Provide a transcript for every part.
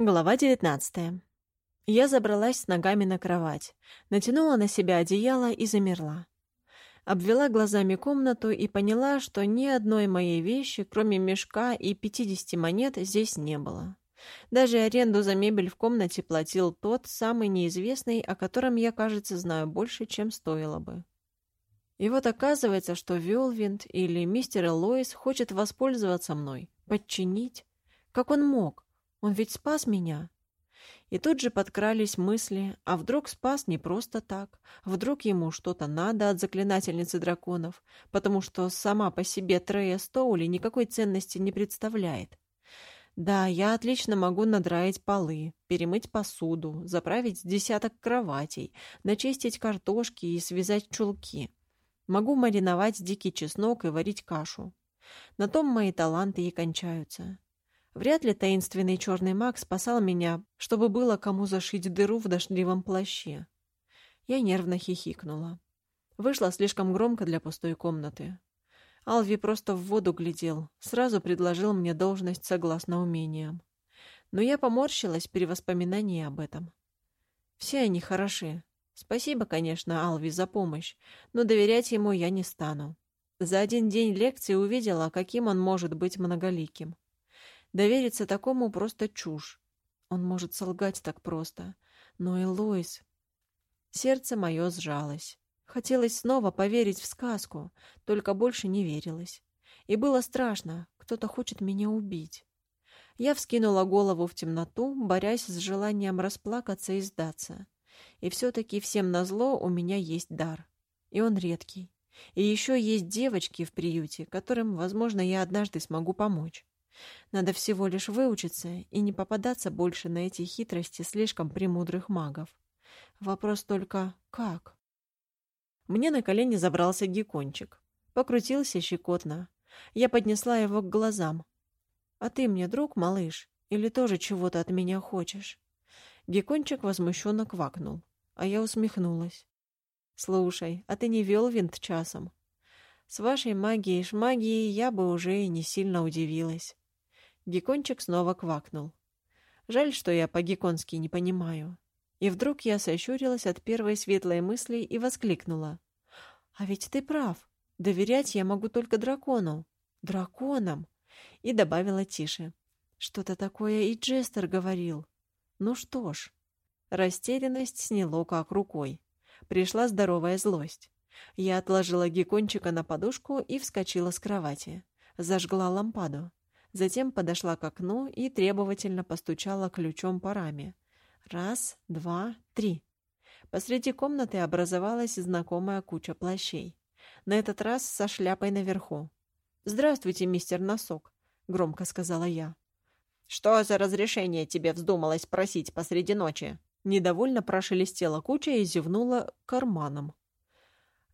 Глава девятнадцатая. Я забралась с ногами на кровать, натянула на себя одеяло и замерла. Обвела глазами комнату и поняла, что ни одной моей вещи, кроме мешка и пятидесяти монет, здесь не было. Даже аренду за мебель в комнате платил тот, самый неизвестный, о котором я, кажется, знаю больше, чем стоило бы. И вот оказывается, что Вилвинд или мистер Элоис хочет воспользоваться мной, подчинить. Как он мог? Он ведь спас меня. И тут же подкрались мысли, а вдруг спас не просто так, вдруг ему что-то надо от заклинательницы драконов, потому что сама по себе Трея Стоули никакой ценности не представляет. Да, я отлично могу надраить полы, перемыть посуду, заправить десяток кроватей, начистить картошки и связать чулки. Могу мариновать дикий чеснок и варить кашу. На том мои таланты и кончаются. Вряд ли таинственный черный маг спасал меня, чтобы было кому зашить дыру в дождливом плаще. Я нервно хихикнула. Вышла слишком громко для пустой комнаты. Алви просто в воду глядел, сразу предложил мне должность согласно умениям. Но я поморщилась при воспоминании об этом. Все они хороши. Спасибо, конечно, Алви за помощь, но доверять ему я не стану. За один день лекции увидела, каким он может быть многоликим. Довериться такому просто чушь. Он может солгать так просто. Но и Лоис... Сердце мое сжалось. Хотелось снова поверить в сказку, только больше не верилось. И было страшно, кто-то хочет меня убить. Я вскинула голову в темноту, борясь с желанием расплакаться и сдаться. И все-таки всем назло у меня есть дар. И он редкий. И еще есть девочки в приюте, которым, возможно, я однажды смогу помочь. Надо всего лишь выучиться и не попадаться больше на эти хитрости слишком премудрых магов. Вопрос только «как?». Мне на колени забрался геккончик. Покрутился щекотно. Я поднесла его к глазам. «А ты мне друг, малыш? Или тоже чего-то от меня хочешь?» Геккончик возмущенно квакнул, а я усмехнулась. «Слушай, а ты не вел винт часом?» С вашей магией шмагией я бы уже и не сильно удивилась. Геккончик снова квакнул. Жаль, что я по-гекконски не понимаю. И вдруг я сощурилась от первой светлой мысли и воскликнула. «А ведь ты прав. Доверять я могу только дракону. Драконам!» И добавила тише. «Что-то такое и Джестер говорил. Ну что ж». Растерянность сняло как рукой. Пришла здоровая злость. Я отложила геккончика на подушку и вскочила с кровати. Зажгла лампаду. Затем подошла к окну и требовательно постучала ключом по раме. Раз, два, три. Посреди комнаты образовалась знакомая куча плащей. На этот раз со шляпой наверху. «Здравствуйте, мистер Носок», — громко сказала я. «Что за разрешение тебе вздумалось просить посреди ночи?» Недовольно прошелестела куча и зевнула карманом.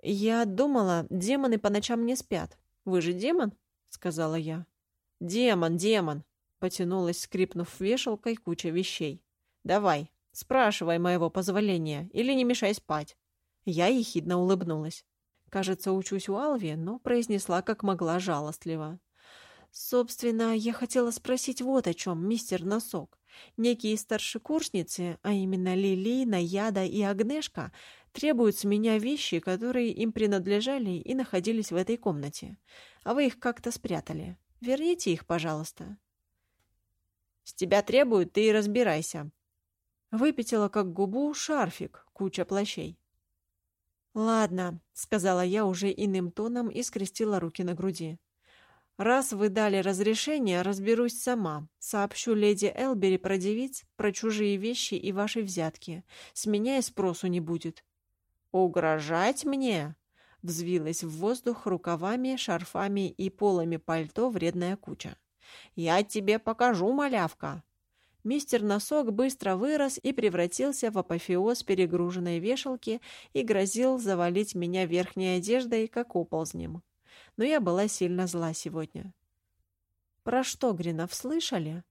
«Я думала, демоны по ночам не спят. Вы же демон?» — сказала я. «Демон, демон!» — потянулась, скрипнув вешалкой куча вещей. «Давай, спрашивай моего позволения или не мешай спать». Я ехидно улыбнулась. Кажется, учусь у Алви, но произнесла как могла жалостливо. «Собственно, я хотела спросить вот о чем, мистер Носок. Некие старшекурсницы, а именно Лили, Наяда и Агнешка, требуют с меня вещи, которые им принадлежали и находились в этой комнате. А вы их как-то спрятали. Верните их, пожалуйста. С тебя требуют, ты и разбирайся. Выпятила как губу шарфик, куча плащей. «Ладно», — сказала я уже иным тоном и скрестила руки на груди. «Раз вы дали разрешение, разберусь сама. Сообщу леди Элбери про девиц, про чужие вещи и ваши взятки. С меня и спросу не будет». «Угрожать мне?» Взвилась в воздух рукавами, шарфами и полами пальто вредная куча. «Я тебе покажу, малявка!» Мистер Носок быстро вырос и превратился в апофеоз перегруженной вешалки и грозил завалить меня верхней одеждой, как оползнем. Но я была сильно зла сегодня. «Про что, Гринов, слышали?»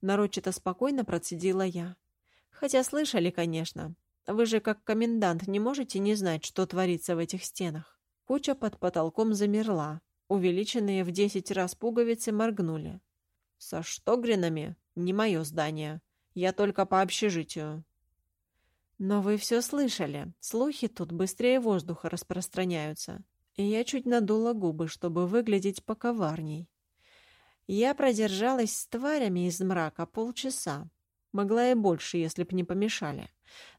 Нарочито спокойно процедила я. «Хотя слышали, конечно. Вы же, как комендант, не можете не знать, что творится в этих стенах». Куча под потолком замерла. Увеличенные в десять раз пуговицы моргнули. «Со штогринами? Не мое здание. Я только по общежитию». «Но вы все слышали. Слухи тут быстрее воздуха распространяются. И я чуть надула губы, чтобы выглядеть поковарней. Я продержалась с тварями из мрака полчаса. Могла и больше, если б не помешали.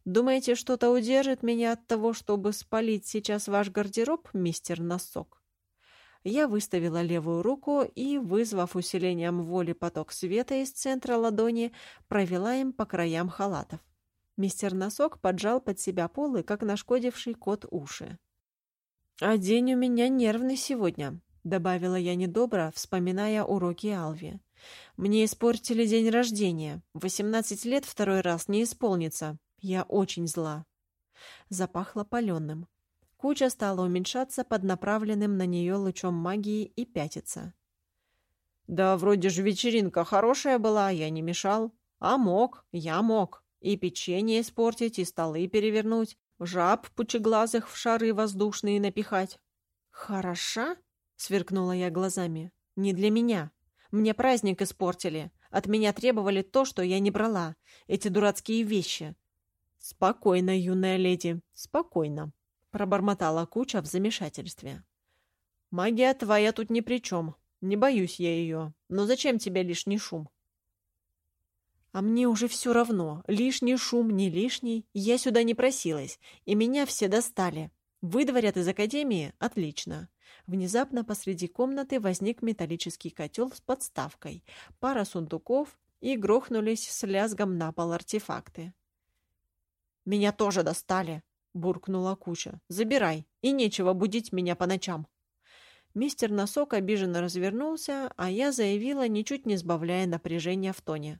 Думаете, что-то удержит меня от того, чтобы спалить сейчас ваш гардероб, мистер Носок? Я выставила левую руку и, вызвав усилением воли поток света из центра ладони, провела им по краям халатов. Мистер Носок поджал под себя полы, как нашкодивший кот уши. «А день у меня нервный сегодня», — добавила я недобро, вспоминая уроки Алви. «Мне испортили день рождения. Восемнадцать лет второй раз не исполнится. Я очень зла». Запахло паленым. Куча стала уменьшаться под направленным на нее лучом магии и пятиться. «Да вроде же вечеринка хорошая была, я не мешал. А мог, я мог. И печенье испортить, и столы перевернуть, жаб пучеглазых в шары воздушные напихать». «Хороша?» — сверкнула я глазами. «Не для меня. Мне праздник испортили. От меня требовали то, что я не брала. Эти дурацкие вещи». «Спокойно, юная леди, спокойно», — пробормотала Куча в замешательстве. «Магия твоя тут ни при чем. Не боюсь я ее. Но зачем тебе лишний шум?» А мне уже все равно, лишний шум, не лишний, я сюда не просилась, и меня все достали. Выдворят из академии? Отлично. Внезапно посреди комнаты возник металлический котел с подставкой, пара сундуков, и грохнулись с лязгом на пол артефакты. «Меня тоже достали!» — буркнула куча. «Забирай, и нечего будить меня по ночам!» Мистер Носок обиженно развернулся, а я заявила, ничуть не сбавляя напряжения в тоне.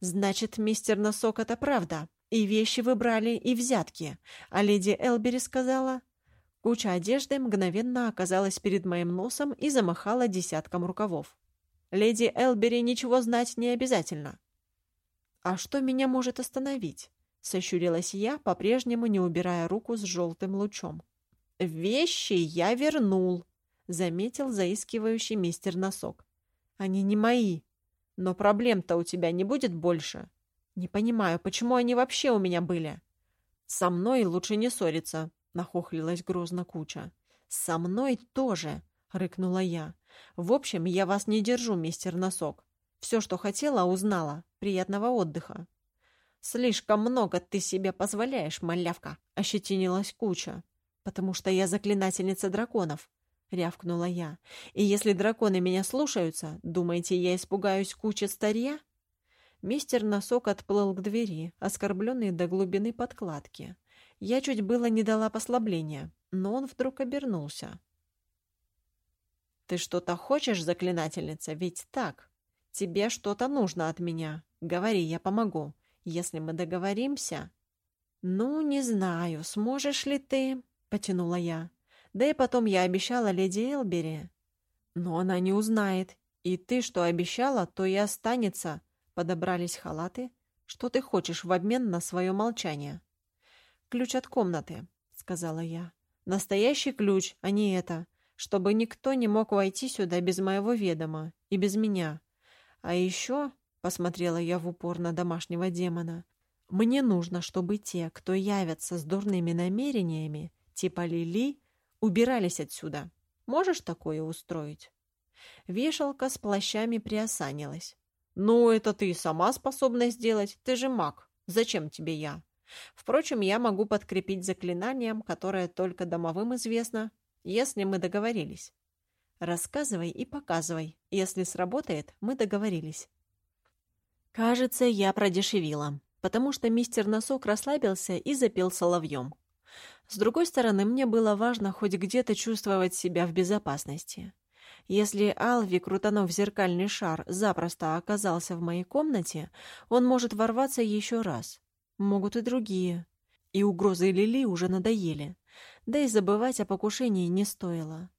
«Значит, мистер Носок, это правда. И вещи вы брали, и взятки. А леди Элбери сказала...» Куча одежды мгновенно оказалась перед моим носом и замахала десятком рукавов. «Леди Элбери ничего знать не обязательно». «А что меня может остановить?» — сощурилась я, по-прежнему не убирая руку с желтым лучом. «Вещи я вернул», — заметил заискивающий мистер Носок. «Они не мои. Но проблем-то у тебя не будет больше. Не понимаю, почему они вообще у меня были?» «Со мной лучше не ссориться», — нахохлилась грозно куча. «Со мной тоже», — рыкнула я. «В общем, я вас не держу, мистер Носок. Все, что хотела, узнала. Приятного отдыха». «Слишком много ты себе позволяешь, малявка», — ощетинилась куча. «Потому что я заклинательница драконов», — рявкнула я. «И если драконы меня слушаются, думаете, я испугаюсь кучи старья?» Мистер Носок отплыл к двери, оскорбленный до глубины подкладки. Я чуть было не дала послабления, но он вдруг обернулся. «Ты что-то хочешь, заклинательница? Ведь так. Тебе что-то нужно от меня. Говори, я помогу. Если мы договоримся...» «Ну, не знаю, сможешь ли ты...» — потянула я. «Да и потом я обещала леди Элбери». «Но она не узнает. И ты, что обещала, то и останется». Подобрались халаты. «Что ты хочешь в обмен на свое молчание?» «Ключ от комнаты», — сказала я. «Настоящий ключ, а не это, чтобы никто не мог войти сюда без моего ведома и без меня. А еще...» — посмотрела я в упор на домашнего демона. «Мне нужно, чтобы те, кто явятся с дурными намерениями, типа Лили, убирались отсюда. Можешь такое устроить?» Вешалка с плащами приосанилась. «Ну, это ты сама способна сделать, ты же маг. Зачем тебе я?» Впрочем, я могу подкрепить заклинанием, которое только домовым известно, если мы договорились. Рассказывай и показывай. Если сработает, мы договорились. Кажется, я продешевила, потому что мистер Носок расслабился и запел соловьем. С другой стороны, мне было важно хоть где-то чувствовать себя в безопасности. Если Алви, крутанув зеркальный шар, запросто оказался в моей комнате, он может ворваться еще раз. Могут и другие. И угрозы Лили уже надоели. Да и забывать о покушении не стоило.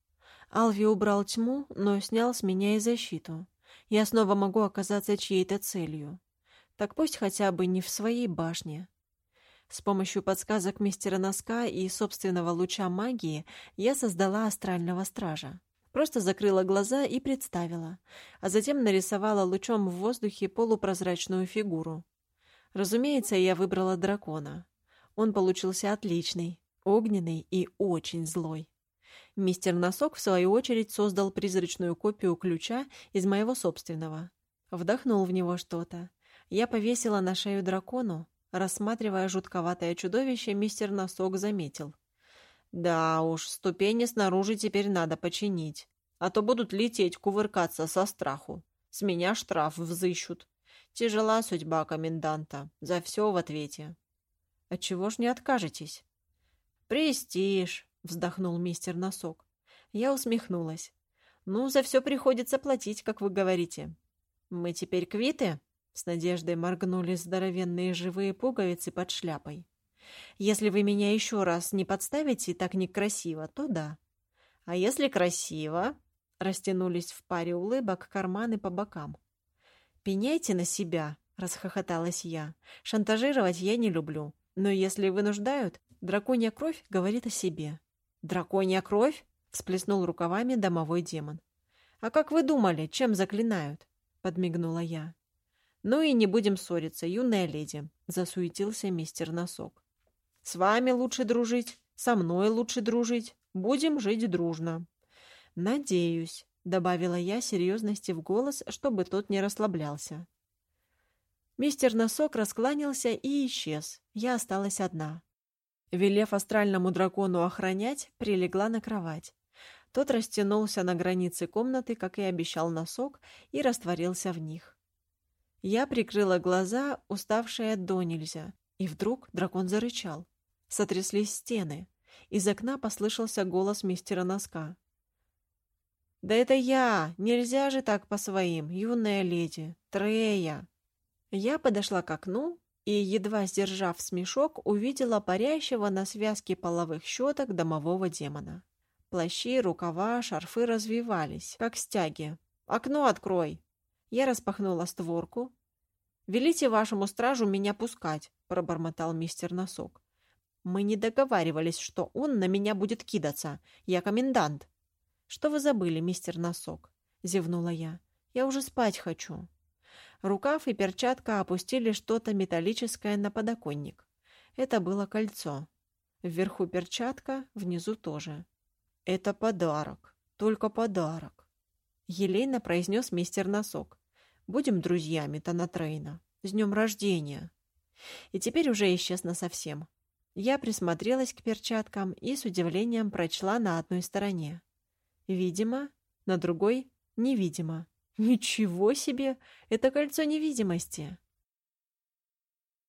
Алви убрал тьму, но снял с меня и защиту. Я снова могу оказаться чьей-то целью. Так пусть хотя бы не в своей башне. С помощью подсказок мистера Носка и собственного луча магии я создала астрального стража. Просто закрыла глаза и представила, а затем нарисовала лучом в воздухе полупрозрачную фигуру. Разумеется, я выбрала дракона. Он получился отличный, огненный и очень злой. Мистер Носок, в свою очередь, создал призрачную копию ключа из моего собственного. Вдохнул в него что-то. Я повесила на шею дракону. Рассматривая жутковатое чудовище, мистер Носок заметил. «Да уж, ступени снаружи теперь надо починить, а то будут лететь, кувыркаться со страху. С меня штраф взыщут. Тяжела судьба коменданта, за все в ответе». «Отчего ж не откажетесь?» «Престиж», — вздохнул мистер Носок. Я усмехнулась. «Ну, за все приходится платить, как вы говорите. Мы теперь квиты?» С надеждой моргнули здоровенные живые пуговицы под шляпой. «Если вы меня еще раз не подставите так некрасиво, то да. А если красиво?» Растянулись в паре улыбок карманы по бокам. «Пеняйте на себя», — расхохоталась я. «Шантажировать я не люблю. Но если вынуждают, драконья кровь говорит о себе». «Драконья кровь?» — всплеснул рукавами домовой демон. «А как вы думали, чем заклинают?» — подмигнула я. «Ну и не будем ссориться, юная леди», — засуетился мистер Носок. «С вами лучше дружить, со мной лучше дружить. Будем жить дружно». «Надеюсь», — добавила я серьезности в голос, чтобы тот не расслаблялся. Мистер Носок раскланялся и исчез. Я осталась одна. Велев астральному дракону охранять, прилегла на кровать. Тот растянулся на границе комнаты, как и обещал носок, и растворился в них. Я прикрыла глаза, уставшая до нельзя, и вдруг дракон зарычал. Сотряслись стены. Из окна послышался голос мистера Носка. «Да это я! Нельзя же так по своим, юная леди! Трея!» Я подошла к окну и, едва сдержав смешок, увидела парящего на связке половых щеток домового демона. Плащи, рукава, шарфы развивались, как стяги. «Окно открой!» Я распахнула створку. «Велите вашему стражу меня пускать», — пробормотал мистер Носок. «Мы не договаривались, что он на меня будет кидаться. Я комендант». «Что вы забыли, мистер Носок?» — зевнула я. «Я уже спать хочу». Рукав и перчатка опустили что-то металлическое на подоконник. Это было кольцо. Вверху перчатка, внизу тоже. «Это подарок. Только подарок», — елейно произнес мистер Носок. «Будем друзьями, Танатрейна. С днем рождения!» И теперь уже исчез насовсем. Я присмотрелась к перчаткам и с удивлением прочла на одной стороне. «Видимо», на другой — «невидимо». Ничего себе! Это кольцо невидимости.